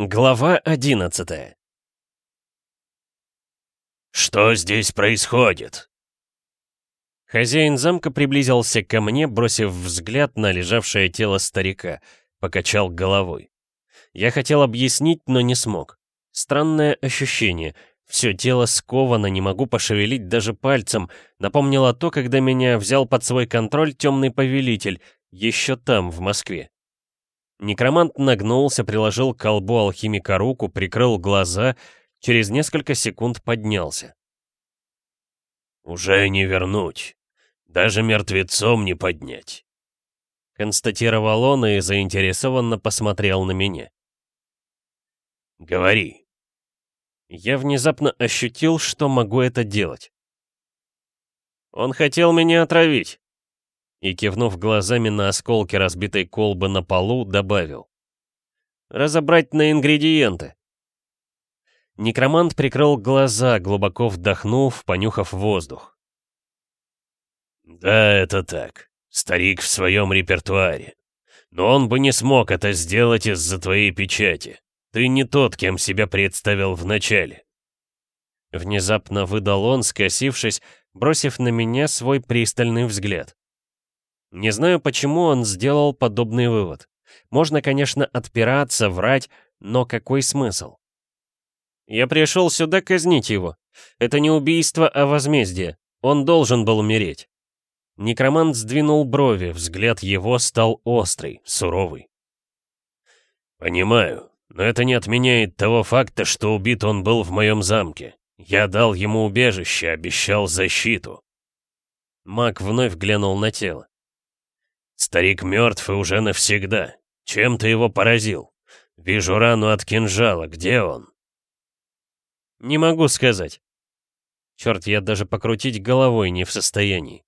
Глава 11 «Что здесь происходит?» Хозяин замка приблизился ко мне, бросив взгляд на лежавшее тело старика, покачал головой. Я хотел объяснить, но не смог. Странное ощущение. Все тело сковано, не могу пошевелить даже пальцем. Напомнило то, когда меня взял под свой контроль темный повелитель, еще там, в Москве. Некромант нагнулся, приложил к колбу алхимика руку, прикрыл глаза, через несколько секунд поднялся. «Уже не вернуть. Даже мертвецом не поднять», — констатировал он и заинтересованно посмотрел на меня. «Говори». Я внезапно ощутил, что могу это делать. «Он хотел меня отравить», и, кивнув глазами на осколки разбитой колбы на полу, добавил. «Разобрать на ингредиенты». Некромант прикрыл глаза, глубоко вдохнув, понюхав воздух. «Да, это так. Старик в своем репертуаре. Но он бы не смог это сделать из-за твоей печати. Ты не тот, кем себя представил вначале». Внезапно выдал он, скосившись, бросив на меня свой пристальный взгляд. Не знаю, почему он сделал подобный вывод. Можно, конечно, отпираться, врать, но какой смысл? Я пришел сюда казнить его. Это не убийство, а возмездие. Он должен был умереть. Некромант сдвинул брови, взгляд его стал острый, суровый. «Понимаю, но это не отменяет того факта, что убит он был в моем замке. Я дал ему убежище, обещал защиту». Маг вновь глянул на тело. Старик мертв и уже навсегда. Чем ты его поразил? Вижу рану от кинжала. Где он? Не могу сказать. Черт, я даже покрутить головой не в состоянии.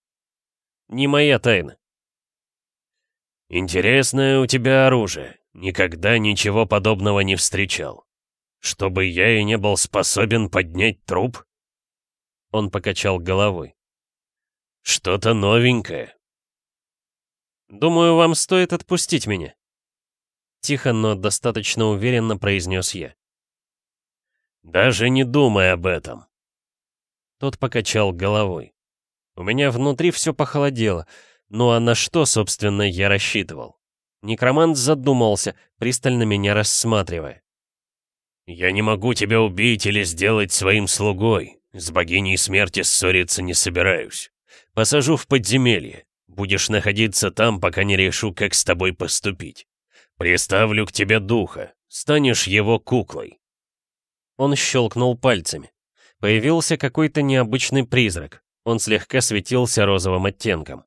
Не моя тайна. Интересное у тебя оружие. Никогда ничего подобного не встречал. Чтобы я и не был способен поднять труп? Он покачал головой. Что-то новенькое. «Думаю, вам стоит отпустить меня». Тихо, но достаточно уверенно произнес я. «Даже не думай об этом». Тот покачал головой. У меня внутри все похолодело. Ну а на что, собственно, я рассчитывал? Некромант задумался, пристально меня рассматривая. «Я не могу тебя убить или сделать своим слугой. С богиней смерти ссориться не собираюсь. Посажу в подземелье. Будешь находиться там, пока не решу, как с тобой поступить. Приставлю к тебе духа, станешь его куклой». Он щелкнул пальцами. Появился какой-то необычный призрак. Он слегка светился розовым оттенком.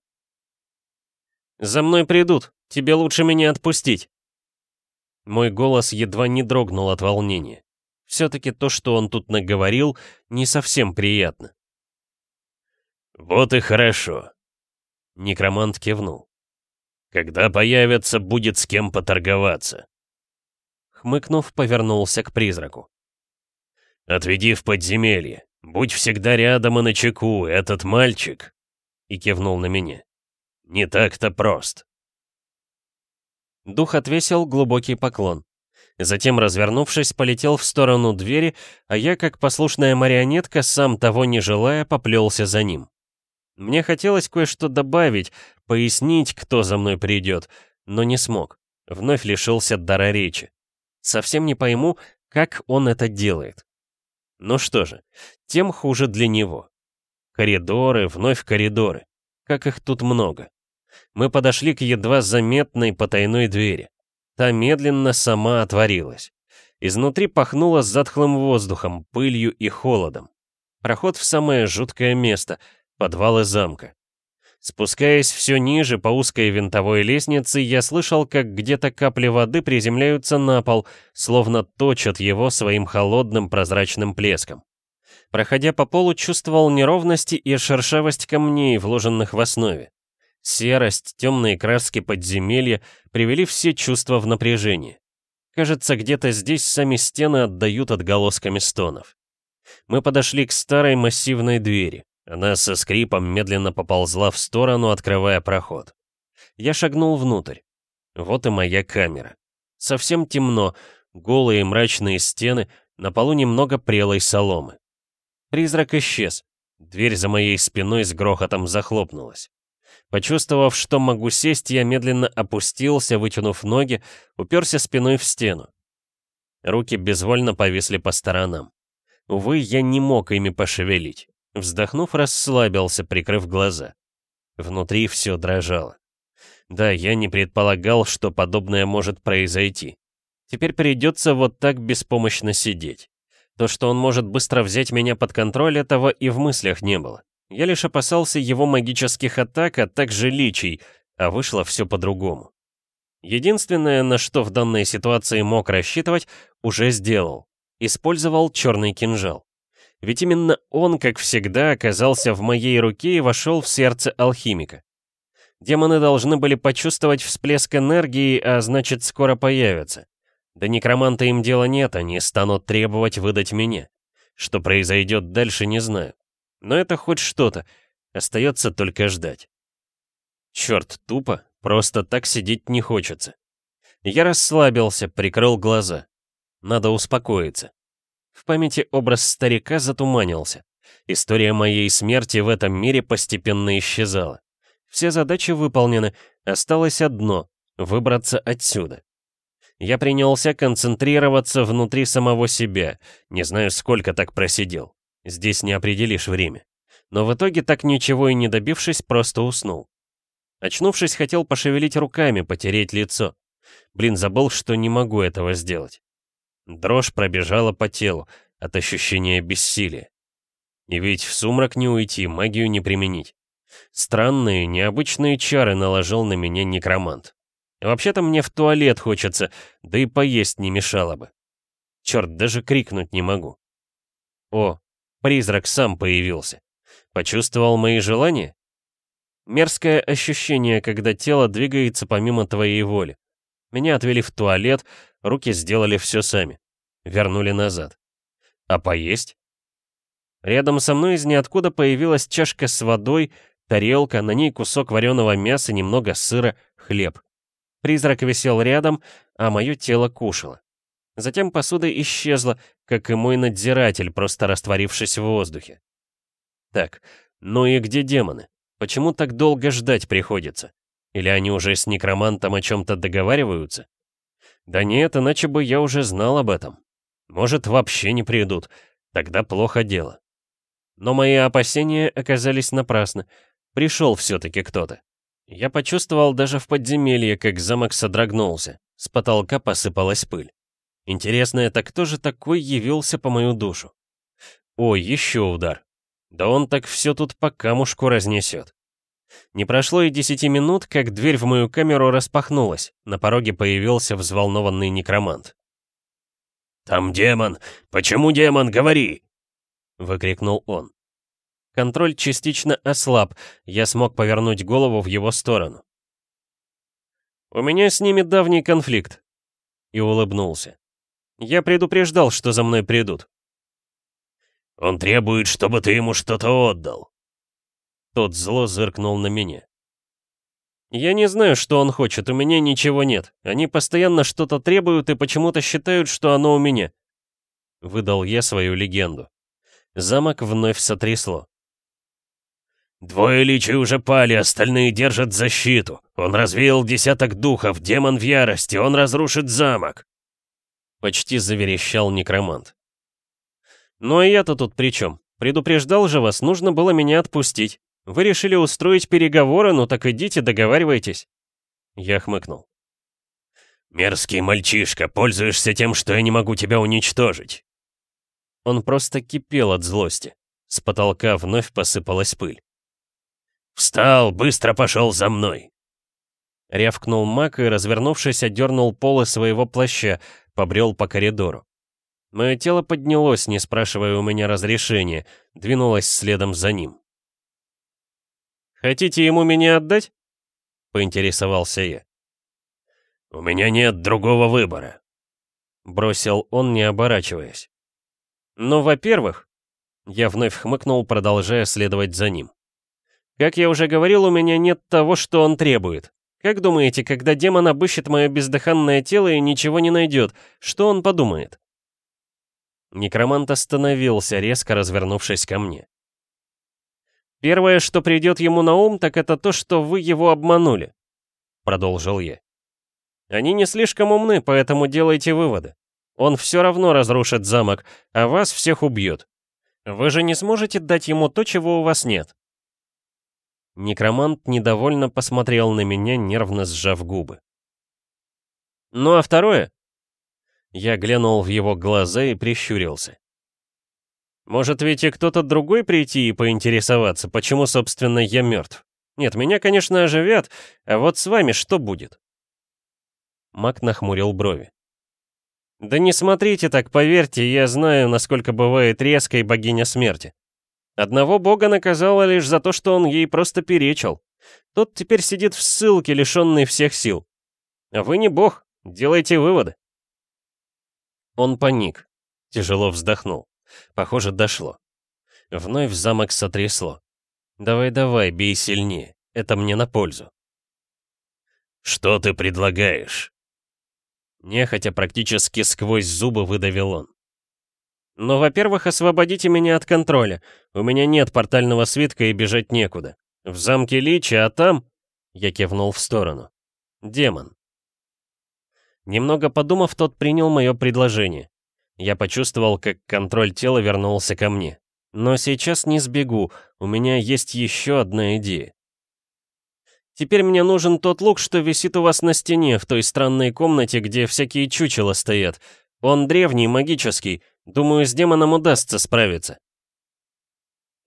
«За мной придут. Тебе лучше меня отпустить». Мой голос едва не дрогнул от волнения. Все-таки то, что он тут наговорил, не совсем приятно. «Вот и хорошо. Некромант кивнул. «Когда появятся, будет с кем поторговаться». Хмыкнув, повернулся к призраку. «Отведи в подземелье. Будь всегда рядом и начеку, этот мальчик...» И кивнул на меня. «Не так-то прост». Дух отвесил глубокий поклон. Затем, развернувшись, полетел в сторону двери, а я, как послушная марионетка, сам того не желая, поплелся за ним. Мне хотелось кое-что добавить, пояснить, кто за мной придет, но не смог. Вновь лишился дара речи. Совсем не пойму, как он это делает. Ну что же, тем хуже для него. Коридоры, вновь коридоры. Как их тут много. Мы подошли к едва заметной потайной двери. Та медленно сама отворилась. Изнутри пахнуло затхлым воздухом, пылью и холодом. Проход в самое жуткое место — подвалы замка. Спускаясь все ниже по узкой винтовой лестнице, я слышал, как где-то капли воды приземляются на пол, словно точат его своим холодным прозрачным плеском. Проходя по полу, чувствовал неровности и шершавость камней, вложенных в основе. Серость, темные краски подземелья привели все чувства в напряжение. Кажется, где-то здесь сами стены отдают отголосками стонов. Мы подошли к старой массивной двери. Она со скрипом медленно поползла в сторону, открывая проход. Я шагнул внутрь. Вот и моя камера. Совсем темно, Голые мрачные стены, на полу немного прелой соломы. Призрак исчез. Дверь за моей спиной с грохотом захлопнулась. Почувствовав, что могу сесть, я медленно опустился, вытянув ноги, уперся спиной в стену. Руки безвольно повисли по сторонам. Увы, я не мог ими пошевелить. Вздохнув, расслабился, прикрыв глаза. Внутри все дрожало. Да, я не предполагал, что подобное может произойти. Теперь придется вот так беспомощно сидеть. То, что он может быстро взять меня под контроль, этого и в мыслях не было. Я лишь опасался его магических атак, а также личий, а вышло все по-другому. Единственное, на что в данной ситуации мог рассчитывать, уже сделал. Использовал черный кинжал. Ведь именно он, как всегда, оказался в моей руке и вошел в сердце алхимика. Демоны должны были почувствовать всплеск энергии, а значит, скоро появятся. Да некроманта им дела нет, они станут требовать выдать меня. Что произойдет дальше, не знаю. Но это хоть что-то. Остается только ждать. Черт, тупо. Просто так сидеть не хочется. Я расслабился, прикрыл глаза. Надо успокоиться. В памяти образ старика затуманился. История моей смерти в этом мире постепенно исчезала. Все задачи выполнены, осталось одно — выбраться отсюда. Я принялся концентрироваться внутри самого себя, не знаю, сколько так просидел. Здесь не определишь время. Но в итоге, так ничего и не добившись, просто уснул. Очнувшись, хотел пошевелить руками, потереть лицо. Блин, забыл, что не могу этого сделать. Дрожь пробежала по телу от ощущения бессилия. И ведь в сумрак не уйти, магию не применить. Странные, необычные чары наложил на меня некромант. Вообще-то мне в туалет хочется, да и поесть не мешало бы. Черт, даже крикнуть не могу. О, призрак сам появился. Почувствовал мои желания? Мерзкое ощущение, когда тело двигается помимо твоей воли. Меня отвели в туалет, руки сделали все сами. Вернули назад. А поесть? Рядом со мной из ниоткуда появилась чашка с водой, тарелка, на ней кусок вареного мяса, немного сыра, хлеб. Призрак висел рядом, а мое тело кушало. Затем посуда исчезла, как и мой надзиратель, просто растворившись в воздухе. Так, ну и где демоны? Почему так долго ждать приходится? Или они уже с некромантом о чем-то договариваются? Да нет, иначе бы я уже знал об этом. Может, вообще не придут. Тогда плохо дело. Но мои опасения оказались напрасны. Пришел все-таки кто-то. Я почувствовал даже в подземелье, как замок содрогнулся. С потолка посыпалась пыль. Интересно, это кто же такой явился по мою душу? Ой, еще удар. Да он так все тут по камушку разнесет. Не прошло и десяти минут, как дверь в мою камеру распахнулась. На пороге появился взволнованный некромант. «Там демон! Почему демон? Говори!» — выкрикнул он. Контроль частично ослаб, я смог повернуть голову в его сторону. «У меня с ними давний конфликт», — и улыбнулся. «Я предупреждал, что за мной придут. Он требует, чтобы ты ему что-то отдал. Тот зло зыркнул на меня. Я не знаю, что он хочет, у меня ничего нет. Они постоянно что-то требуют и почему-то считают, что оно у меня. Выдал я свою легенду. Замок вновь сотрясло. «Двое личий уже пали, остальные держат защиту. Он развеял десяток духов, демон в ярости, он разрушит замок!» Почти заверещал некромант. «Ну а я-то тут при чем? Предупреждал же вас, нужно было меня отпустить. Вы решили устроить переговоры, ну так идите, договаривайтесь». Я хмыкнул. «Мерзкий мальчишка, пользуешься тем, что я не могу тебя уничтожить». Он просто кипел от злости. С потолка вновь посыпалась пыль. «Встал, быстро пошел за мной!» Рявкнул маг и, развернувшись, отдернул полы своего плаща, побрел по коридору. Мое тело поднялось, не спрашивая у меня разрешения, двинулось следом за ним. «Хотите ему меня отдать?» — поинтересовался я. «У меня нет другого выбора», — бросил он, не оборачиваясь. «Ну, во-первых...» — я вновь хмыкнул, продолжая следовать за ним. «Как я уже говорил, у меня нет того, что он требует. Как думаете, когда демон обыщет мое бездыханное тело и ничего не найдет, что он подумает?» Некромант остановился, резко развернувшись ко мне. «Первое, что придет ему на ум, так это то, что вы его обманули», — продолжил я. «Они не слишком умны, поэтому делайте выводы. Он все равно разрушит замок, а вас всех убьет. Вы же не сможете дать ему то, чего у вас нет». Некромант недовольно посмотрел на меня, нервно сжав губы. «Ну а второе?» Я глянул в его глаза и прищурился. «Может ведь и кто-то другой прийти и поинтересоваться, почему, собственно, я мертв? Нет, меня, конечно, оживят, а вот с вами что будет?» Мак нахмурил брови. «Да не смотрите так, поверьте, я знаю, насколько бывает резкой богиня смерти. Одного бога наказала лишь за то, что он ей просто перечил. Тот теперь сидит в ссылке, лишенный всех сил. А вы не бог, делайте выводы. Он паник, тяжело вздохнул. Похоже, дошло. Вновь замок сотрясло. «Давай-давай, бей сильнее, это мне на пользу». «Что ты предлагаешь?» Нехотя практически сквозь зубы выдавил он. Но, во-первых, освободите меня от контроля. У меня нет портального свитка и бежать некуда. В замке Лича, а там...» Я кивнул в сторону. «Демон». Немного подумав, тот принял мое предложение. Я почувствовал, как контроль тела вернулся ко мне. Но сейчас не сбегу, у меня есть еще одна идея. Теперь мне нужен тот лук, что висит у вас на стене, в той странной комнате, где всякие чучела стоят. Он древний, магический, Думаю, с демоном удастся справиться».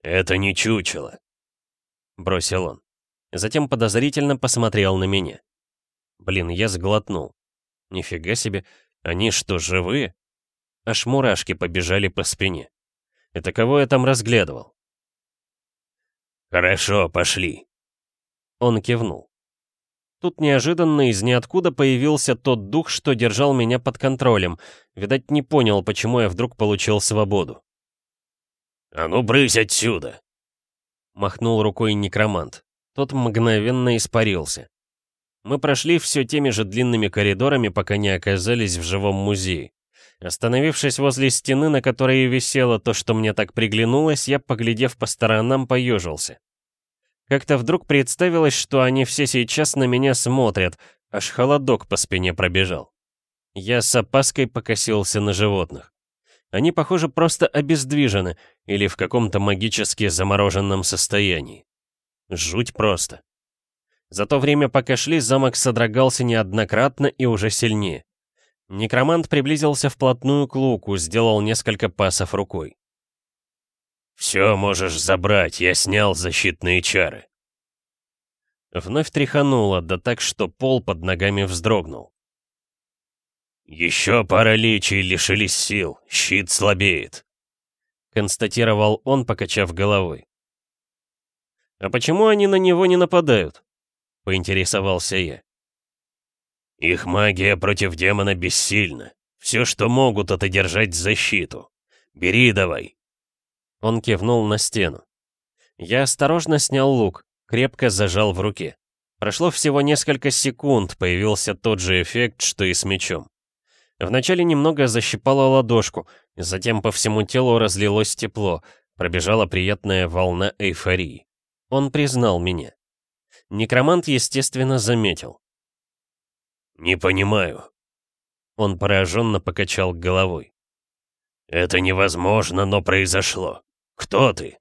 «Это не чучело», — бросил он. Затем подозрительно посмотрел на меня. Блин, я сглотнул. Нифига себе, они что, живые? Аж мурашки побежали по спине. Это кого я там разглядывал? «Хорошо, пошли». Он кивнул. Тут неожиданно из ниоткуда появился тот дух, что держал меня под контролем. Видать, не понял, почему я вдруг получил свободу. «А ну, брысь отсюда!» Махнул рукой некромант. Тот мгновенно испарился. Мы прошли все теми же длинными коридорами, пока не оказались в живом музее. Остановившись возле стены, на которой висело то, что мне так приглянулось, я, поглядев по сторонам, поежился. Как-то вдруг представилось, что они все сейчас на меня смотрят, аж холодок по спине пробежал. Я с опаской покосился на животных. Они, похоже, просто обездвижены или в каком-то магически замороженном состоянии. Жуть просто. За то время, пока шли, замок содрогался неоднократно и уже сильнее. Некромант приблизился вплотную к луку, сделал несколько пасов рукой. «Все можешь забрать, я снял защитные чары». Вновь тряхануло, да так, что пол под ногами вздрогнул. «Еще пара личий лишились сил, щит слабеет», — констатировал он, покачав головой. «А почему они на него не нападают?» — поинтересовался я. «Их магия против демона бессильна. Все, что могут, это держать защиту. Бери давай». Он кивнул на стену. Я осторожно снял лук, крепко зажал в руке. Прошло всего несколько секунд, появился тот же эффект, что и с мечом. Вначале немного защипало ладошку, затем по всему телу разлилось тепло, пробежала приятная волна эйфории. Он признал меня. Некромант, естественно, заметил. «Не понимаю». Он пораженно покачал головой. «Это невозможно, но произошло. «Кто ты?»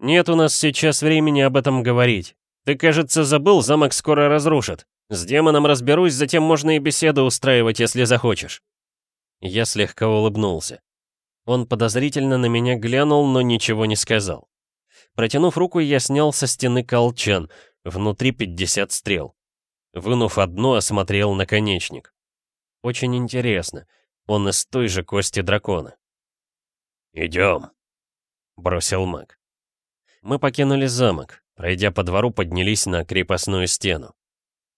«Нет у нас сейчас времени об этом говорить. Ты, кажется, забыл, замок скоро разрушат. С демоном разберусь, затем можно и беседу устраивать, если захочешь». Я слегка улыбнулся. Он подозрительно на меня глянул, но ничего не сказал. Протянув руку, я снял со стены колчан, внутри 50 стрел. Вынув одну, осмотрел наконечник. Очень интересно, он из той же кости дракона. «Идем», — бросил маг. Мы покинули замок, пройдя по двору, поднялись на крепостную стену.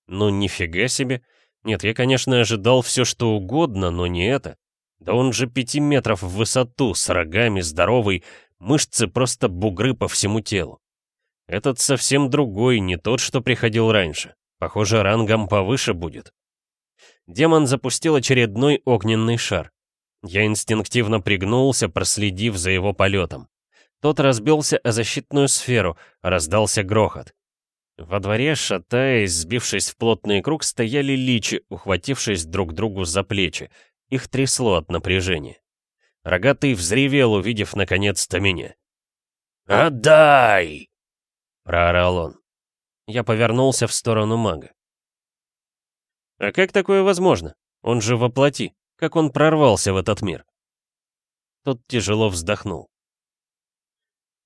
Ну, нифига себе. Нет, я, конечно, ожидал все что угодно, но не это. Да он же пяти метров в высоту, с рогами, здоровый, мышцы просто бугры по всему телу. Этот совсем другой, не тот, что приходил раньше. Похоже, рангом повыше будет. Демон запустил очередной огненный шар. Я инстинктивно пригнулся, проследив за его полетом. Тот разбился о защитную сферу, раздался грохот. Во дворе, шатаясь, сбившись в плотный круг, стояли личи, ухватившись друг другу за плечи. Их трясло от напряжения. Рогатый взревел, увидев наконец-то меня. «Отдай!» — проорал он. Я повернулся в сторону мага. «А как такое возможно? Он же воплоти. Как он прорвался в этот мир?» Тот тяжело вздохнул.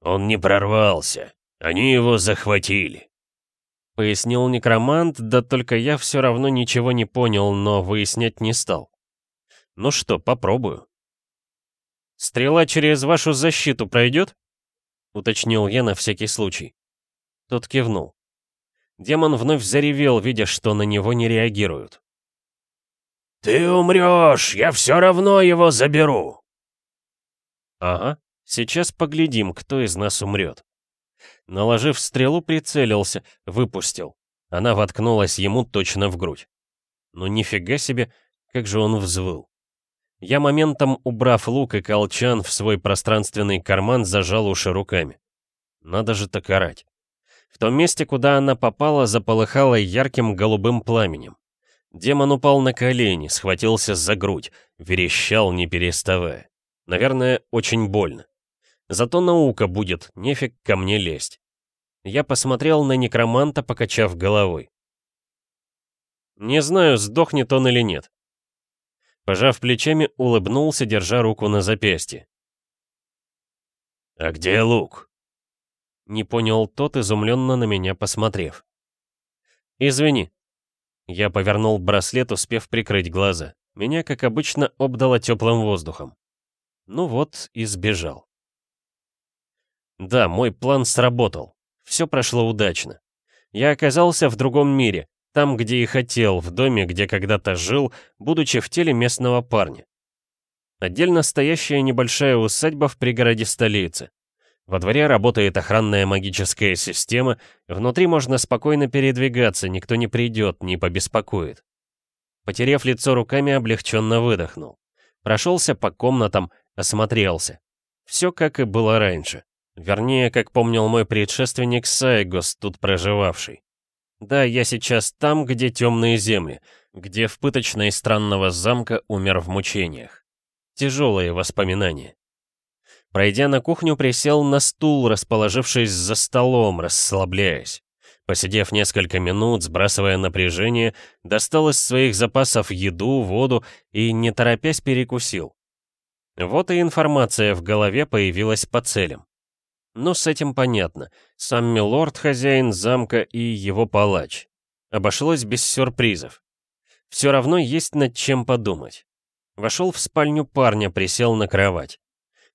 «Он не прорвался. Они его захватили пояснил некромант, да только я все равно ничего не понял, но выяснять не стал. Ну что, попробую. «Стрела через вашу защиту пройдет?» — уточнил я на всякий случай. Тот кивнул. Демон вновь заревел, видя, что на него не реагируют. «Ты умрешь! Я все равно его заберу!» «Ага, сейчас поглядим, кто из нас умрет». Наложив стрелу, прицелился, выпустил. Она воткнулась ему точно в грудь. Ну нифига себе, как же он взвыл. Я моментом, убрав лук и колчан в свой пространственный карман, зажал уши руками. Надо же так орать. В том месте, куда она попала, заполыхало ярким голубым пламенем. Демон упал на колени, схватился за грудь, верещал, не переставая. Наверное, очень больно. Зато наука будет, нефиг ко мне лезть. Я посмотрел на некроманта, покачав головой. Не знаю, сдохнет он или нет. Пожав плечами, улыбнулся, держа руку на запястье. «А где лук?» Не понял тот, изумленно на меня посмотрев. «Извини». Я повернул браслет, успев прикрыть глаза. Меня, как обычно, обдало теплым воздухом. Ну вот и сбежал. Да, мой план сработал. Все прошло удачно. Я оказался в другом мире, там, где и хотел, в доме, где когда-то жил, будучи в теле местного парня. Отдельно стоящая небольшая усадьба в пригороде столицы. Во дворе работает охранная магическая система, внутри можно спокойно передвигаться, никто не придет, не побеспокоит. Потерев лицо руками, облегченно выдохнул. Прошелся по комнатам, осмотрелся. Все как и было раньше. Вернее, как помнил мой предшественник Сайгос, тут проживавший. Да, я сейчас там, где темные земли, где в пыточной странного замка умер в мучениях. Тяжелые воспоминания. Пройдя на кухню, присел на стул, расположившись за столом, расслабляясь. Посидев несколько минут, сбрасывая напряжение, достал из своих запасов еду, воду и, не торопясь, перекусил. Вот и информация в голове появилась по целям. Но с этим понятно. Сам милорд хозяин замка и его палач. Обошлось без сюрпризов. Все равно есть над чем подумать. Вошел в спальню парня, присел на кровать.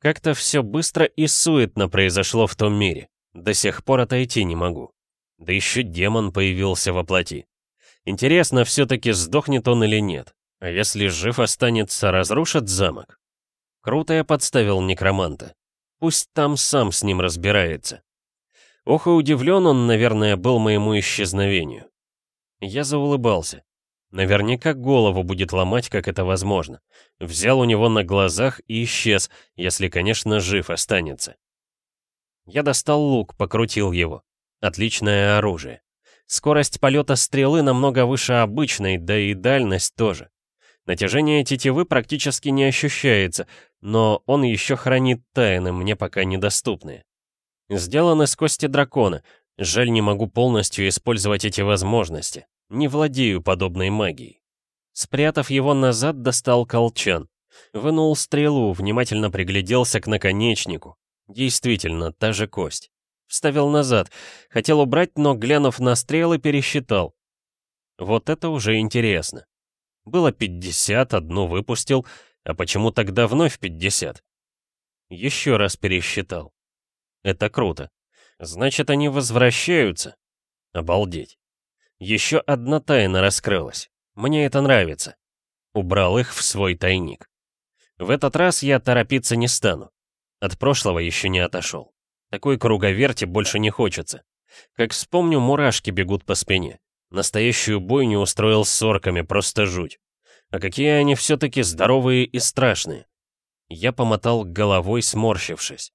Как-то все быстро и суетно произошло в том мире. До сих пор отойти не могу. Да еще демон появился во плоти. Интересно, все-таки сдохнет он или нет. А если жив останется, разрушит замок? Круто я подставил некроманта. Пусть там сам с ним разбирается. Ох и удивлен он, наверное, был моему исчезновению. Я заулыбался. Наверняка голову будет ломать, как это возможно. Взял у него на глазах и исчез, если, конечно, жив останется. Я достал лук, покрутил его. Отличное оружие. Скорость полета стрелы намного выше обычной, да и дальность тоже. Натяжение тетивы практически не ощущается, но он еще хранит тайны, мне пока недоступные. Сделан из кости дракона. Жаль, не могу полностью использовать эти возможности. Не владею подобной магией. Спрятав его назад, достал колчан. Вынул стрелу, внимательно пригляделся к наконечнику. Действительно, та же кость. Вставил назад. Хотел убрать, но, глянув на стрелы, пересчитал. Вот это уже интересно. Было 50, одну выпустил, а почему тогда вновь 50? Еще раз пересчитал. Это круто. Значит, они возвращаются. Обалдеть. Еще одна тайна раскрылась. Мне это нравится. Убрал их в свой тайник. В этот раз я торопиться не стану. От прошлого еще не отошел. Такой круговерти больше не хочется. Как вспомню, мурашки бегут по спине. Настоящую бойню устроил с орками, просто жуть. А какие они все-таки здоровые и страшные. Я помотал головой, сморщившись.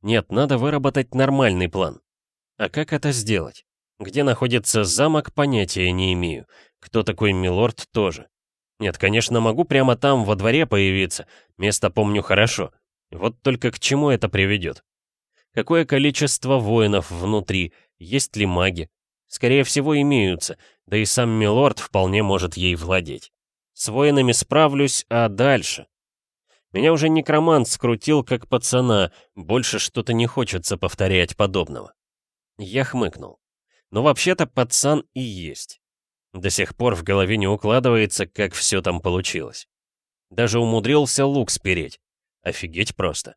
Нет, надо выработать нормальный план. А как это сделать? Где находится замок, понятия не имею. Кто такой милорд, тоже. Нет, конечно, могу прямо там, во дворе появиться. Место помню хорошо. Вот только к чему это приведет? Какое количество воинов внутри? Есть ли маги? Скорее всего, имеются, да и сам Милорд вполне может ей владеть. С воинами справлюсь, а дальше? Меня уже некромант скрутил, как пацана, больше что-то не хочется повторять подобного. Я хмыкнул. Но вообще-то пацан и есть. До сих пор в голове не укладывается, как все там получилось. Даже умудрился лук спереть. Офигеть просто.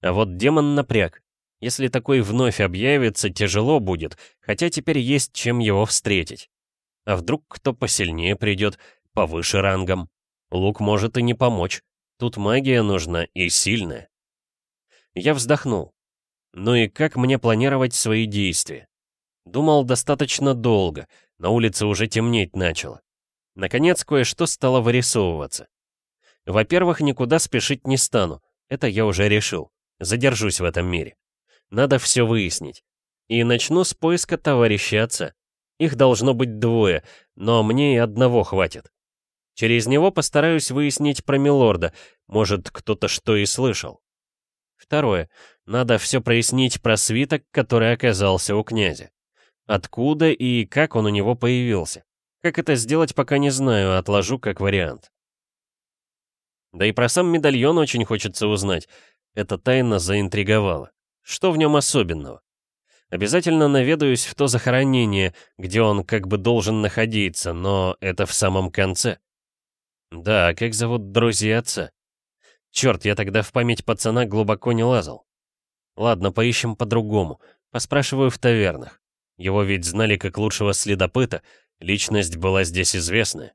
А вот демон напряг. Если такой вновь объявится, тяжело будет, хотя теперь есть чем его встретить. А вдруг кто посильнее придет, повыше рангом? Лук может и не помочь. Тут магия нужна и сильная. Я вздохнул. Ну и как мне планировать свои действия? Думал достаточно долго, на улице уже темнеть начало. Наконец кое-что стало вырисовываться. Во-первых, никуда спешить не стану, это я уже решил. Задержусь в этом мире. Надо все выяснить. И начну с поиска товарища отца. Их должно быть двое, но мне и одного хватит. Через него постараюсь выяснить про Милорда, может, кто-то что и слышал. Второе. Надо все прояснить про свиток, который оказался у князя. Откуда и как он у него появился. Как это сделать, пока не знаю, отложу как вариант. Да и про сам медальон очень хочется узнать. Эта тайна заинтриговала. Что в нем особенного? Обязательно наведаюсь в то захоронение, где он как бы должен находиться, но это в самом конце. Да, как зовут друзья отца? Черт, я тогда в память пацана глубоко не лазал. Ладно, поищем по-другому. Поспрашиваю в тавернах. Его ведь знали как лучшего следопыта, личность была здесь известная.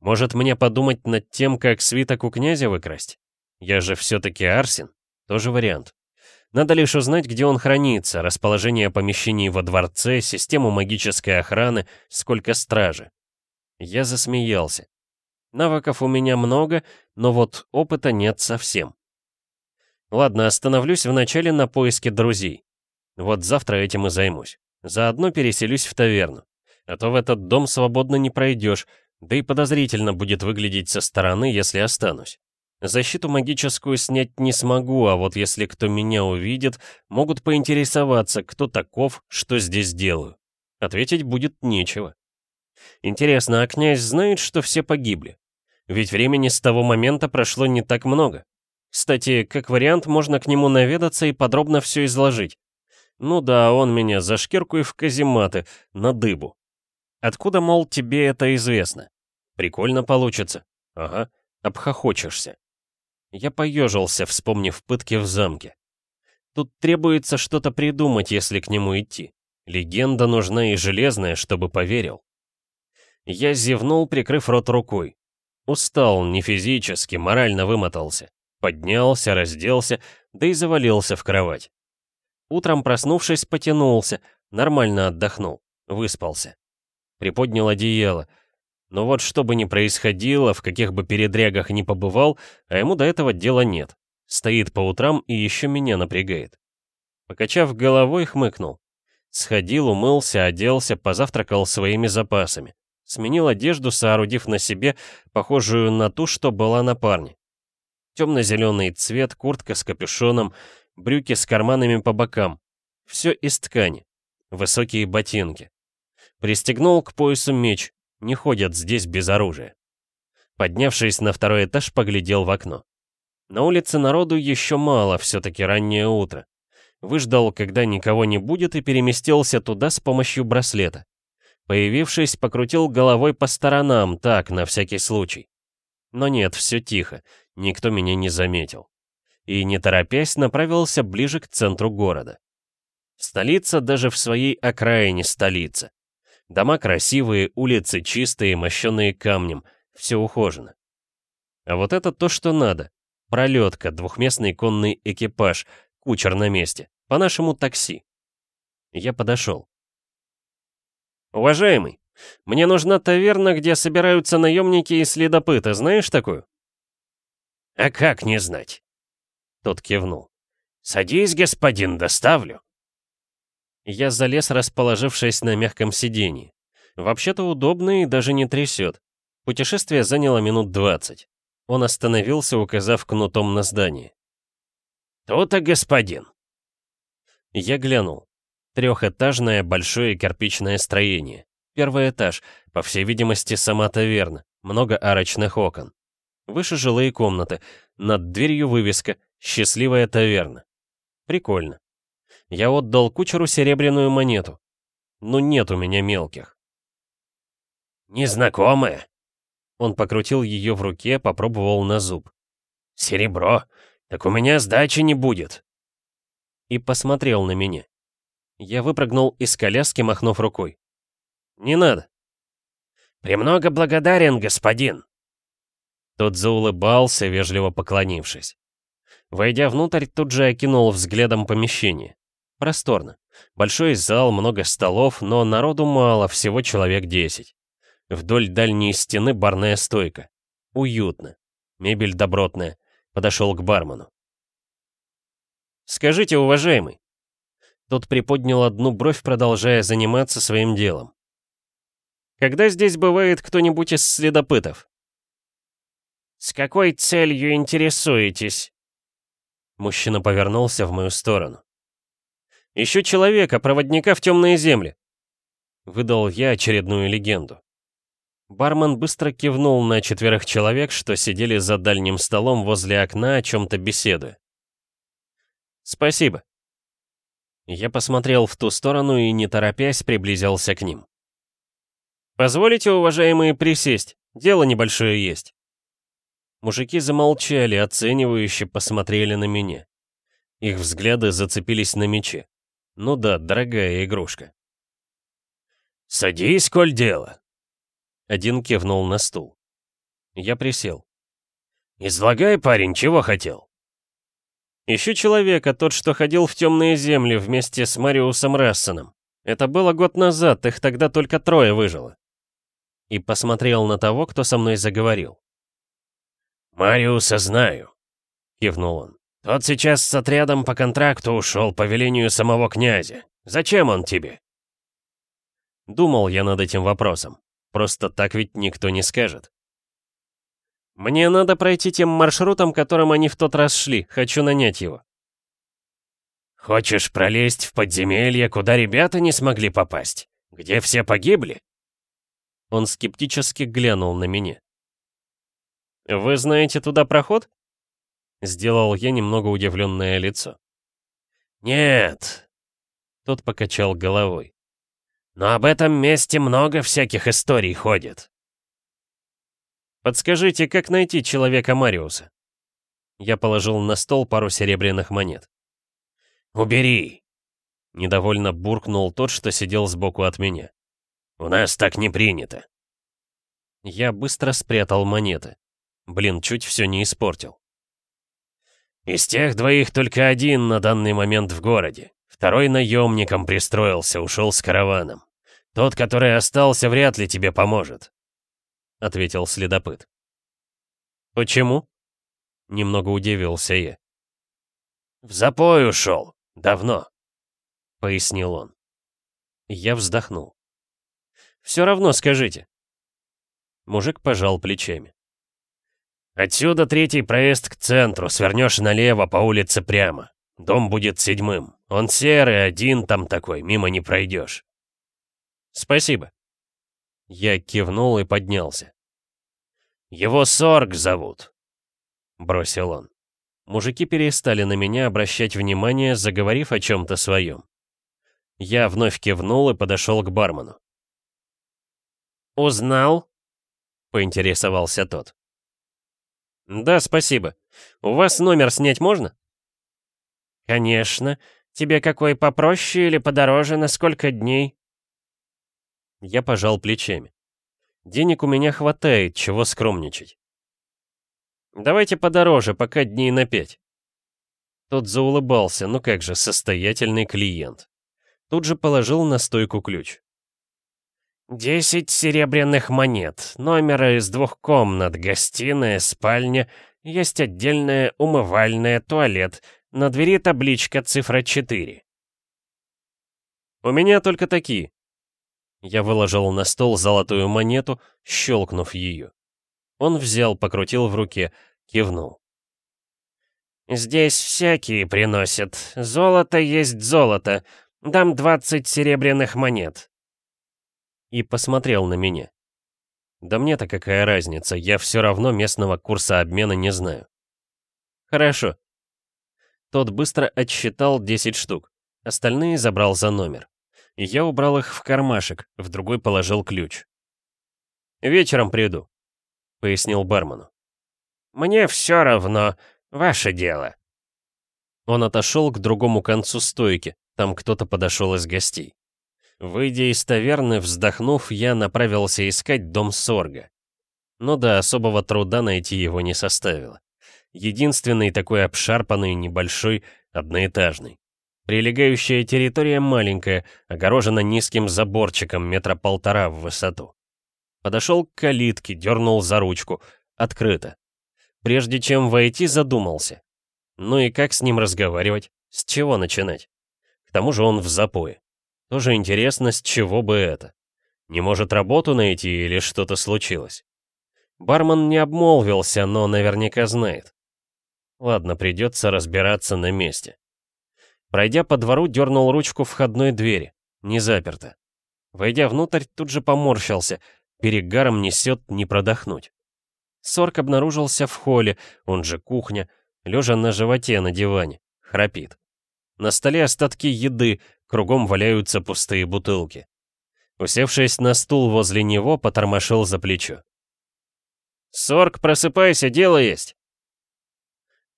Может мне подумать над тем, как свиток у князя выкрасть? Я же все-таки Арсин. Тоже вариант. Надо лишь узнать, где он хранится, расположение помещений во дворце, систему магической охраны, сколько стражи. Я засмеялся. Навыков у меня много, но вот опыта нет совсем. Ладно, остановлюсь вначале на поиске друзей. Вот завтра этим и займусь. Заодно переселюсь в таверну. А то в этот дом свободно не пройдешь, да и подозрительно будет выглядеть со стороны, если останусь. Защиту магическую снять не смогу, а вот если кто меня увидит, могут поинтересоваться, кто таков, что здесь делаю. Ответить будет нечего. Интересно, а князь знает, что все погибли? Ведь времени с того момента прошло не так много. Кстати, как вариант, можно к нему наведаться и подробно все изложить. Ну да, он меня за шкирку и в казематы, на дыбу. Откуда, мол, тебе это известно? Прикольно получится. Ага, обхохочешься. Я поежился, вспомнив пытки в замке. Тут требуется что-то придумать, если к нему идти. Легенда нужна и железная, чтобы поверил. Я зевнул, прикрыв рот рукой. Устал, не физически, морально вымотался. Поднялся, разделся, да и завалился в кровать. Утром, проснувшись, потянулся, нормально отдохнул, выспался. Приподнял одеяло — но вот что бы ни происходило, в каких бы передрягах ни побывал, а ему до этого дела нет. Стоит по утрам и еще меня напрягает. Покачав головой, хмыкнул. Сходил, умылся, оделся, позавтракал своими запасами. Сменил одежду, соорудив на себе, похожую на ту, что была на парне. Темно-зеленый цвет, куртка с капюшоном, брюки с карманами по бокам. Все из ткани. Высокие ботинки. Пристегнул к поясу меч, не ходят здесь без оружия. Поднявшись на второй этаж, поглядел в окно. На улице народу еще мало, все-таки раннее утро. Выждал, когда никого не будет, и переместился туда с помощью браслета. Появившись, покрутил головой по сторонам, так, на всякий случай. Но нет, все тихо, никто меня не заметил. И, не торопясь, направился ближе к центру города. Столица даже в своей окраине столица. Дома красивые, улицы чистые, мощенные камнем, все ухожено. А вот это то, что надо. Пролетка, двухместный конный экипаж, кучер на месте. По-нашему такси. Я подошел. «Уважаемый, мне нужна таверна, где собираются наемники и следопыты, знаешь такую?» «А как не знать?» Тот кивнул. «Садись, господин, доставлю». Я залез, расположившись на мягком сиденье. Вообще-то удобно и даже не трясет. Путешествие заняло минут двадцать. Он остановился, указав кнутом на здание. «То-то, господин!» Я глянул. Трехэтажное большое кирпичное строение. Первый этаж, по всей видимости, сама таверна. Много арочных окон. Выше жилые комнаты. Над дверью вывеска «Счастливая таверна». Прикольно. Я отдал кучеру серебряную монету. Ну нет у меня мелких. «Незнакомая?» Он покрутил ее в руке, попробовал на зуб. «Серебро? Так у меня сдачи не будет!» И посмотрел на меня. Я выпрыгнул из коляски, махнув рукой. «Не надо!» «Премного благодарен, господин!» Тот заулыбался, вежливо поклонившись. Войдя внутрь, тут же окинул взглядом помещение. Просторно. Большой зал, много столов, но народу мало, всего человек десять. Вдоль дальней стены барная стойка. Уютно. Мебель добротная. Подошел к бармену. «Скажите, уважаемый». Тот приподнял одну бровь, продолжая заниматься своим делом. «Когда здесь бывает кто-нибудь из следопытов?» «С какой целью интересуетесь?» Мужчина повернулся в мою сторону. «Ищу человека, проводника в темные земли», — выдал я очередную легенду. Бармен быстро кивнул на четверых человек, что сидели за дальним столом возле окна, о чем-то беседуя. «Спасибо». Я посмотрел в ту сторону и, не торопясь, приблизился к ним. «Позволите, уважаемые, присесть? Дело небольшое есть». Мужики замолчали, оценивающе посмотрели на меня. Их взгляды зацепились на мече. Ну да, дорогая игрушка. «Садись, коль дело», один кивнул на стул. Я присел. «Излагай, парень, чего хотел?» «Ищу человека, тот, что ходил в темные земли вместе с Мариусом Рассеном. Это было год назад, их тогда только трое выжило». И посмотрел на того, кто со мной заговорил. «Мариуса знаю», — кивнул он. «Тот сейчас с отрядом по контракту ушел по велению самого князя. Зачем он тебе?» Думал я над этим вопросом. Просто так ведь никто не скажет. Мне надо пройти тем маршрутом, которым они в тот раз шли. Хочу нанять его. Хочешь пролезть в подземелье, куда ребята не смогли попасть? Где все погибли? Он скептически глянул на меня. «Вы знаете туда проход?» Сделал я немного удивленное лицо. «Нет». Тот покачал головой. Но об этом месте много всяких историй ходит. Подскажите, как найти человека Мариуса? Я положил на стол пару серебряных монет. «Убери!» Недовольно буркнул тот, что сидел сбоку от меня. «У нас так не принято». Я быстро спрятал монеты. Блин, чуть все не испортил. «Из тех двоих только один на данный момент в городе. Второй наемником пристроился, ушел с караваном. «Тот, который остался, вряд ли тебе поможет», — ответил следопыт. «Почему?» — немного удивился я. «В запой ушел. Давно», — пояснил он. Я вздохнул. «Все равно скажите». Мужик пожал плечами. «Отсюда третий проезд к центру, свернешь налево по улице прямо. Дом будет седьмым. Он серый, один там такой, мимо не пройдешь. «Спасибо». Я кивнул и поднялся. «Его Сорг зовут», — бросил он. Мужики перестали на меня обращать внимание, заговорив о чем-то своем. Я вновь кивнул и подошел к бармену. «Узнал?» — поинтересовался тот. «Да, спасибо. У вас номер снять можно?» «Конечно. Тебе какой попроще или подороже, на сколько дней?» Я пожал плечами. Денег у меня хватает, чего скромничать. Давайте подороже, пока дней на пять. Тот заулыбался, ну как же, состоятельный клиент. Тут же положил на стойку ключ. «Десять серебряных монет, номера из двух комнат, гостиная, спальня, есть отдельная умывальная, туалет, на двери табличка цифра 4». «У меня только такие». Я выложил на стол золотую монету, щелкнув ее. Он взял, покрутил в руке, кивнул. «Здесь всякие приносят. Золото есть золото. Дам 20 серебряных монет». И посмотрел на меня. Да мне-то какая разница, я все равно местного курса обмена не знаю. Хорошо. Тот быстро отсчитал 10 штук. Остальные забрал за номер. Я убрал их в кармашек, в другой положил ключ. «Вечером приду», — пояснил бармену. «Мне все равно. Ваше дело». Он отошел к другому концу стойки, там кто-то подошел из гостей. Выйдя из таверны, вздохнув, я направился искать дом Сорга. Но да, особого труда найти его не составило. Единственный такой обшарпанный, небольшой, одноэтажный. Прилегающая территория маленькая, огорожена низким заборчиком метра полтора в высоту. Подошел к калитке, дернул за ручку. Открыто. Прежде чем войти, задумался. Ну и как с ним разговаривать? С чего начинать? К тому же он в запое. Тоже интересно, с чего бы это? Не может работу найти или что-то случилось? Бармен не обмолвился, но наверняка знает. Ладно, придется разбираться на месте. Пройдя по двору, дернул ручку входной двери. Не заперто. Войдя внутрь, тут же поморщился. Перегаром несет не продохнуть. Сорк обнаружился в холле, он же кухня, лежа на животе на диване, храпит. На столе остатки еды, кругом валяются пустые бутылки. Усевшись на стул возле него, потормошил за плечо. «Сорк, просыпайся, дело есть!»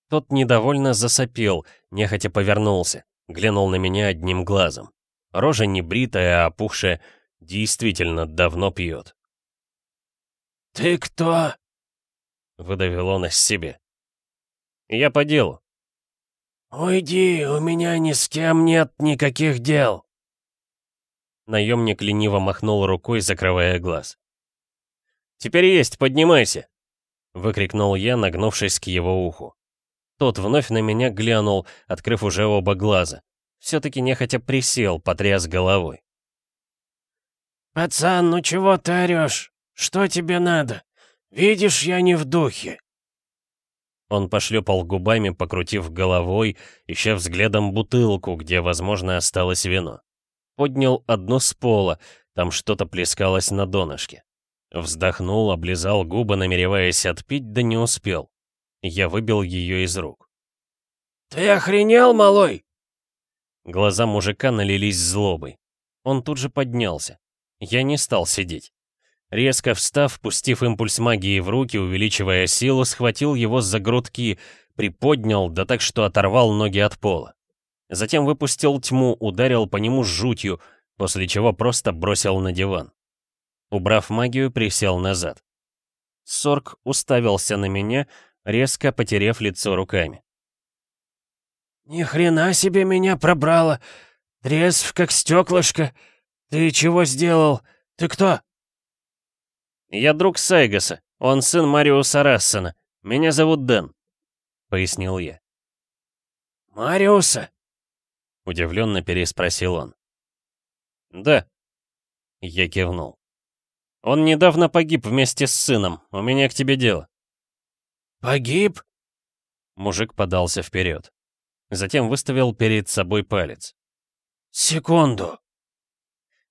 Тот недовольно засопел, нехотя повернулся, глянул на меня одним глазом. Рожа не бритая, а опухшая, действительно давно пьет. «Ты кто?» Выдавил он из себе. «Я по делу». «Уйди, у меня ни с кем нет никаких дел». Наемник лениво махнул рукой, закрывая глаз. «Теперь есть, поднимайся!» — выкрикнул я, нагнувшись к его уху. Тот вновь на меня глянул, открыв уже оба глаза. Все-таки нехотя присел, потряс головой. «Пацан, ну чего ты орешь? Что тебе надо?» «Видишь, я не в духе!» Он пошлепал губами, покрутив головой, ища взглядом бутылку, где, возможно, осталось вино. Поднял одно с пола, там что-то плескалось на донышке. Вздохнул, облизал губы, намереваясь отпить, да не успел. Я выбил ее из рук. «Ты охренел, малой?» Глаза мужика налились злобой. Он тут же поднялся. Я не стал сидеть. Резко встав, пустив импульс магии в руки, увеличивая силу, схватил его за грудки, приподнял, да так что оторвал ноги от пола. Затем выпустил тьму, ударил по нему жутью, после чего просто бросил на диван. Убрав магию, присел назад. Сорг уставился на меня, резко потеряв лицо руками. «Ни хрена себе меня пробрало! Трезв, как стеклышко! Ты чего сделал? Ты кто?» «Я друг Сайгаса. Он сын Мариуса Рассена. Меня зовут Дэн», — пояснил я. «Мариуса?» — удивленно переспросил он. «Да», — я кивнул. «Он недавно погиб вместе с сыном. У меня к тебе дело». «Погиб?» Мужик подался вперед. Затем выставил перед собой палец. «Секунду!»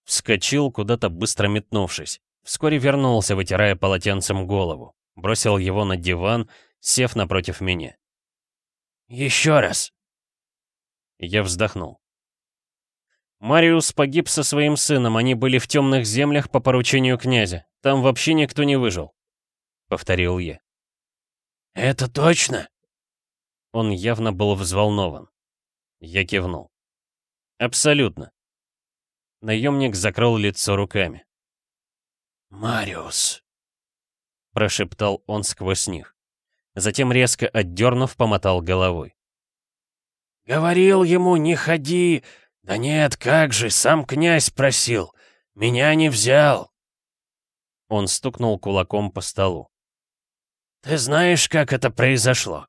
Вскочил, куда-то быстро метнувшись. Вскоре вернулся, вытирая полотенцем голову. Бросил его на диван, сев напротив меня. «Еще раз!» Я вздохнул. Мариус погиб со своим сыном, они были в темных землях по поручению князя. Там вообще никто не выжил. Повторил я. «Это точно?» Он явно был взволнован. Я кивнул. «Абсолютно». Наемник закрыл лицо руками. «Мариус», — прошептал он сквозь них. Затем, резко отдернув, помотал головой. «Говорил ему, не ходи. Да нет, как же, сам князь просил. Меня не взял!» Он стукнул кулаком по столу. «Ты знаешь, как это произошло?»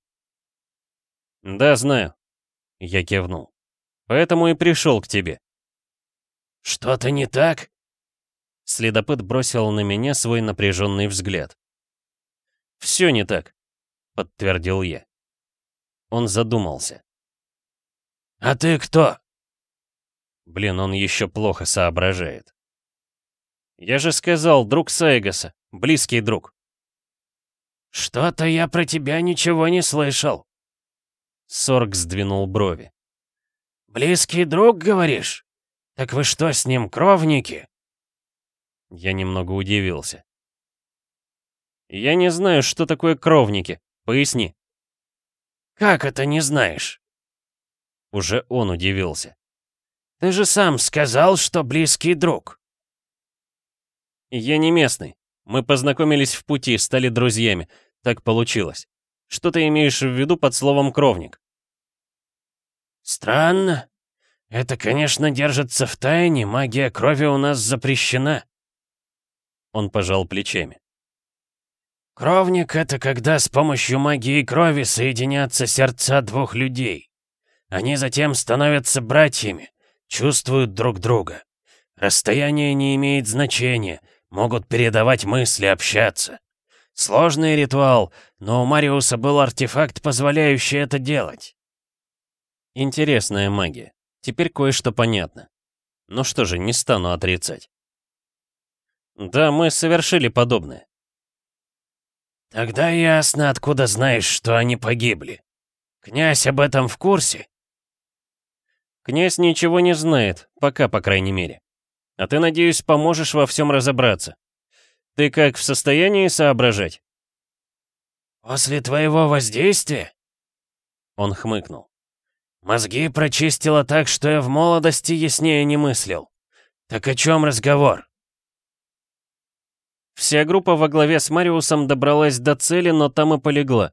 «Да, знаю», — я кивнул. «Поэтому и пришел к тебе». «Что-то не так?» Следопыт бросил на меня свой напряженный взгляд. «Все не так», — подтвердил я. Он задумался. «А ты кто?» Блин, он еще плохо соображает. «Я же сказал, друг Сайгаса, близкий друг». «Что-то я про тебя ничего не слышал». Сорг сдвинул брови. «Близкий друг, говоришь? Так вы что, с ним кровники?» Я немного удивился. «Я не знаю, что такое кровники. Поясни». «Как это не знаешь?» Уже он удивился. «Ты же сам сказал, что близкий друг». «Я не местный. Мы познакомились в пути, стали друзьями. Так получилось. Что ты имеешь в виду под словом «кровник»?» «Странно. Это, конечно, держится в тайне, магия крови у нас запрещена». Он пожал плечами. Кровник — это когда с помощью магии крови соединятся сердца двух людей. Они затем становятся братьями, чувствуют друг друга. Расстояние не имеет значения, могут передавать мысли, общаться. Сложный ритуал, но у Мариуса был артефакт, позволяющий это делать. Интересная магия. Теперь кое-что понятно. Ну что же, не стану отрицать. Да, мы совершили подобное. Тогда ясно, откуда знаешь, что они погибли. Князь об этом в курсе? Князь ничего не знает, пока, по крайней мере. А ты, надеюсь, поможешь во всем разобраться. Ты как, в состоянии соображать? После твоего воздействия? Он хмыкнул. Мозги прочистило так, что я в молодости яснее не мыслил. Так о чем разговор? Вся группа во главе с Мариусом добралась до цели, но там и полегла.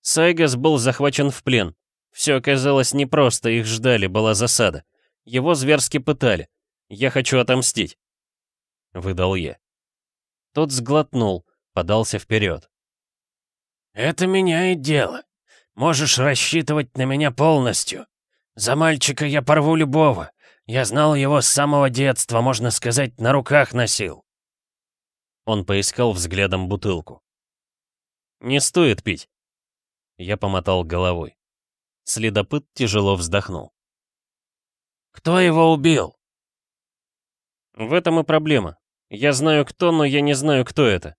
Сайгас был захвачен в плен. Все оказалось непросто, их ждали, была засада. Его зверски пытали. Я хочу отомстить. Выдал я. Тот сглотнул, подался вперед. «Это меняет дело. Можешь рассчитывать на меня полностью. За мальчика я порву любого. Я знал его с самого детства, можно сказать, на руках носил. Он поискал взглядом бутылку. «Не стоит пить». Я помотал головой. Следопыт тяжело вздохнул. «Кто его убил?» «В этом и проблема. Я знаю кто, но я не знаю, кто это».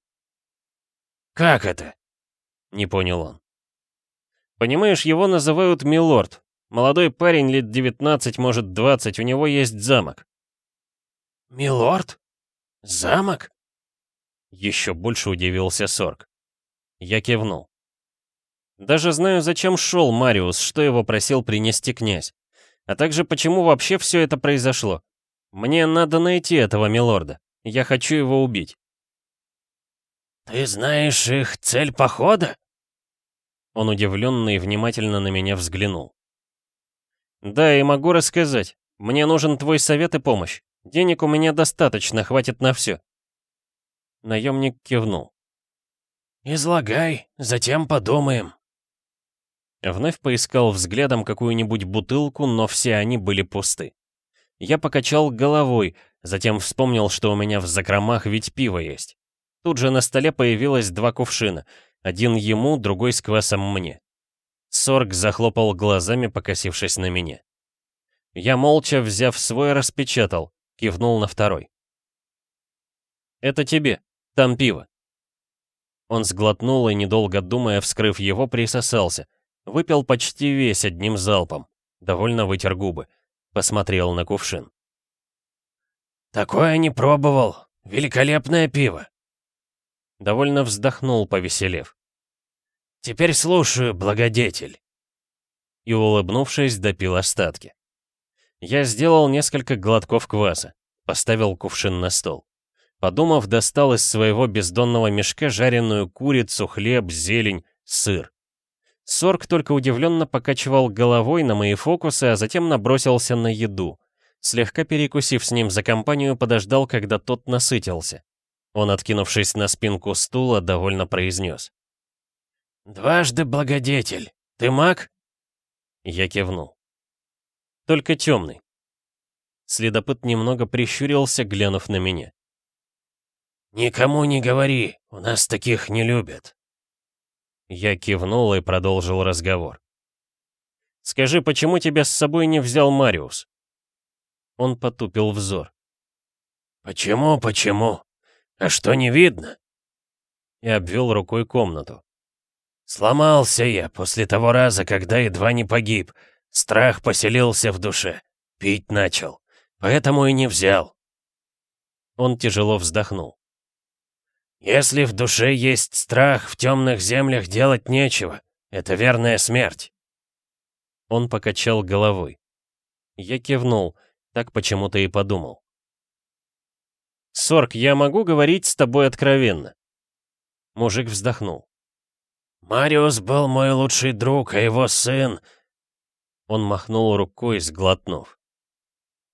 «Как это?» — не понял он. «Понимаешь, его называют Милорд. Молодой парень лет 19, может 20, у него есть замок». «Милорд? Замок?» Еще больше удивился Сорг. Я кивнул. Даже знаю, зачем шел Мариус, что его просил принести князь. А также почему вообще все это произошло. Мне надо найти этого милорда. Я хочу его убить. «Ты знаешь их цель похода?» Он удивленно и внимательно на меня взглянул. «Да, и могу рассказать. Мне нужен твой совет и помощь. Денег у меня достаточно, хватит на все. Наемник кивнул. «Излагай, затем подумаем». Вновь поискал взглядом какую-нибудь бутылку, но все они были пусты. Я покачал головой, затем вспомнил, что у меня в закромах ведь пиво есть. Тут же на столе появилось два кувшина. Один ему, другой с квасом мне. Сорг захлопал глазами, покосившись на меня. Я молча, взяв свой, распечатал, кивнул на второй. «Это тебе», там пиво». Он сглотнул и, недолго думая, вскрыв его, присосался. Выпил почти весь одним залпом. Довольно вытер губы. Посмотрел на кувшин. «Такое не пробовал. Великолепное пиво». Довольно вздохнул, повеселев. «Теперь слушаю, благодетель». И, улыбнувшись, допил остатки. Я сделал несколько глотков кваса. Поставил кувшин на стол. Подумав, достал из своего бездонного мешка жареную курицу, хлеб, зелень, сыр. Сорг только удивленно покачивал головой на мои фокусы, а затем набросился на еду. Слегка перекусив с ним за компанию, подождал, когда тот насытился. Он, откинувшись на спинку стула, довольно произнес. «Дважды благодетель. Ты маг?» Я кивнул. «Только темный». Следопыт немного прищурился, глянув на меня. «Никому не говори, у нас таких не любят». Я кивнул и продолжил разговор. «Скажи, почему тебя с собой не взял Мариус?» Он потупил взор. «Почему, почему? А что не видно?» И обвел рукой комнату. «Сломался я после того раза, когда едва не погиб. Страх поселился в душе. Пить начал. Поэтому и не взял». Он тяжело вздохнул. «Если в душе есть страх, в темных землях делать нечего. Это верная смерть». Он покачал головой. Я кивнул, так почему-то и подумал. «Сорк, я могу говорить с тобой откровенно?» Мужик вздохнул. «Мариус был мой лучший друг, а его сын...» Он махнул рукой, сглотнув.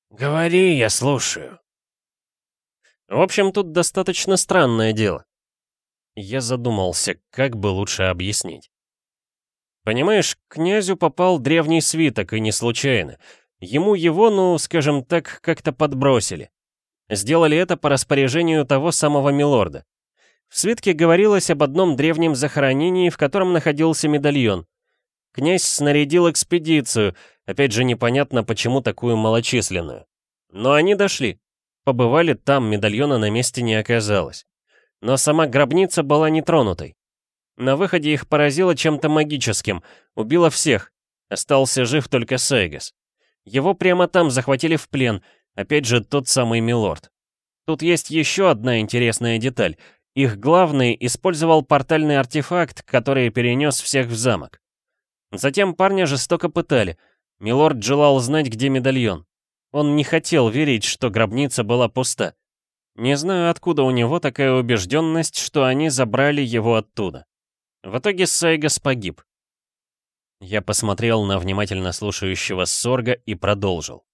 «Говори, я слушаю». В общем, тут достаточно странное дело. Я задумался, как бы лучше объяснить. Понимаешь, к князю попал древний свиток, и не случайно. Ему его, ну, скажем так, как-то подбросили. Сделали это по распоряжению того самого милорда. В свитке говорилось об одном древнем захоронении, в котором находился медальон. Князь снарядил экспедицию, опять же непонятно, почему такую малочисленную. Но они дошли. Побывали там, медальона на месте не оказалось. Но сама гробница была нетронутой. На выходе их поразило чем-то магическим, убило всех. Остался жив только Сейгас. Его прямо там захватили в плен, опять же тот самый Милорд. Тут есть еще одна интересная деталь. Их главный использовал портальный артефакт, который перенес всех в замок. Затем парня жестоко пытали. Милорд желал знать, где медальон. Он не хотел верить, что гробница была пуста. Не знаю, откуда у него такая убежденность, что они забрали его оттуда. В итоге Сайгас погиб. Я посмотрел на внимательно слушающего Сорга и продолжил.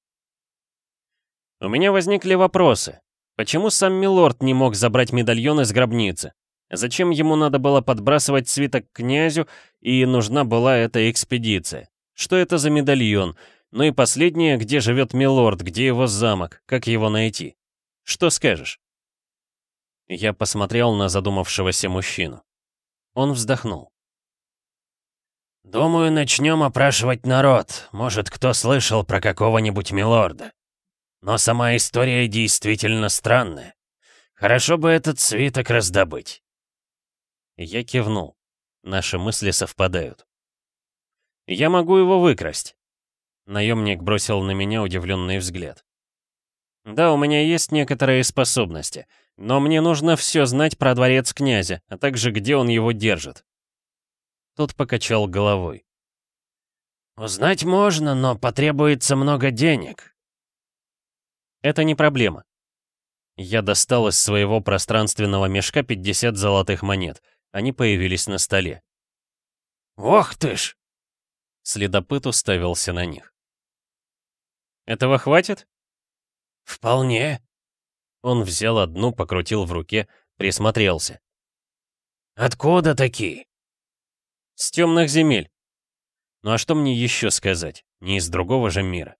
У меня возникли вопросы. Почему сам Милорд не мог забрать медальон из гробницы? Зачем ему надо было подбрасывать свиток князю, и нужна была эта экспедиция? Что это за медальон? Ну и последнее, где живет Милорд, где его замок, как его найти? Что скажешь?» Я посмотрел на задумавшегося мужчину. Он вздохнул. «Думаю, начнем опрашивать народ. Может, кто слышал про какого-нибудь Милорда. Но сама история действительно странная. Хорошо бы этот свиток раздобыть». Я кивнул. Наши мысли совпадают. «Я могу его выкрасть». Наемник бросил на меня удивленный взгляд. «Да, у меня есть некоторые способности, но мне нужно все знать про дворец князя, а также где он его держит». Тот покачал головой. «Узнать можно, но потребуется много денег». «Это не проблема». Я достал из своего пространственного мешка 50 золотых монет. Они появились на столе. «Ох ты ж!» Следопыт уставился на них. «Этого хватит?» «Вполне». Он взял одну, покрутил в руке, присмотрелся. «Откуда такие?» «С темных земель. Ну а что мне еще сказать? Не из другого же мира».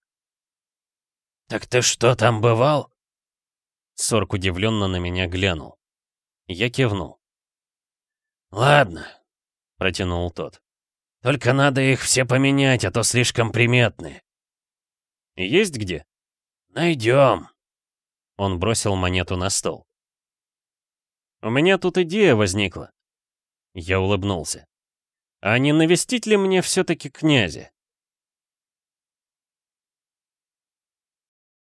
«Так ты что, там бывал?» Сорк удивленно на меня глянул. Я кивнул. «Ладно», — протянул тот. «Только надо их все поменять, а то слишком приметные». «Есть где?» «Найдем». Он бросил монету на стол. «У меня тут идея возникла». Я улыбнулся. «А не навестить ли мне все-таки князя?